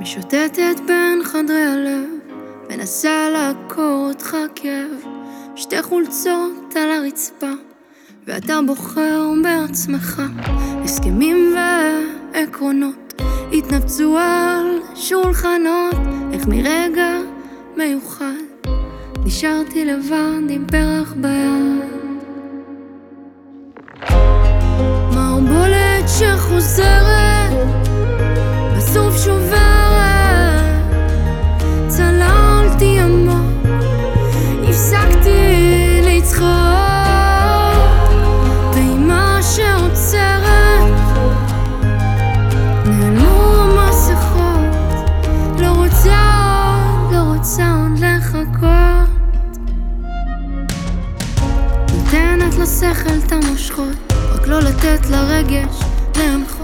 משוטטת בין חדרי הלב, מנסה לעקור אותך כאב, שתי חולצות על הרצפה, ואתה בוחר בעצמך הסכמים ועקרונות, התנפצו על שולחנות, איך מרגע מיוחד נשארתי לבד עם פרח ביד. לחכות. נותנת לשכל את המושכות, רק לא לתת לרגש להנחות.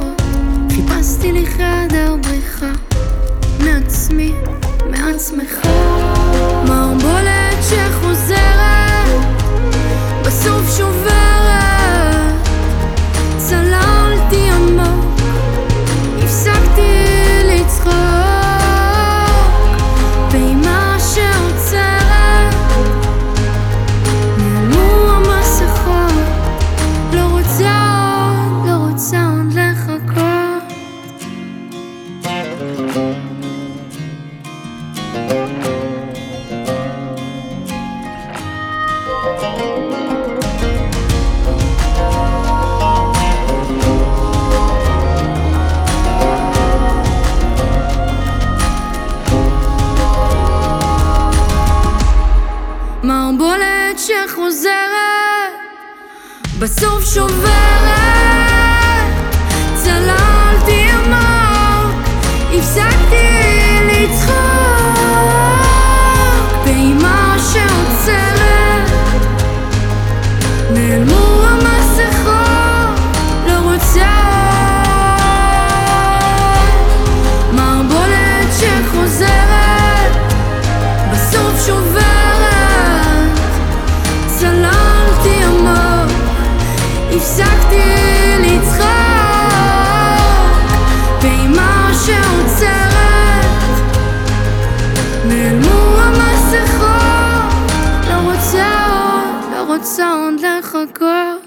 מערבולת שחוזרת, בסוף שוברת. entendre encore.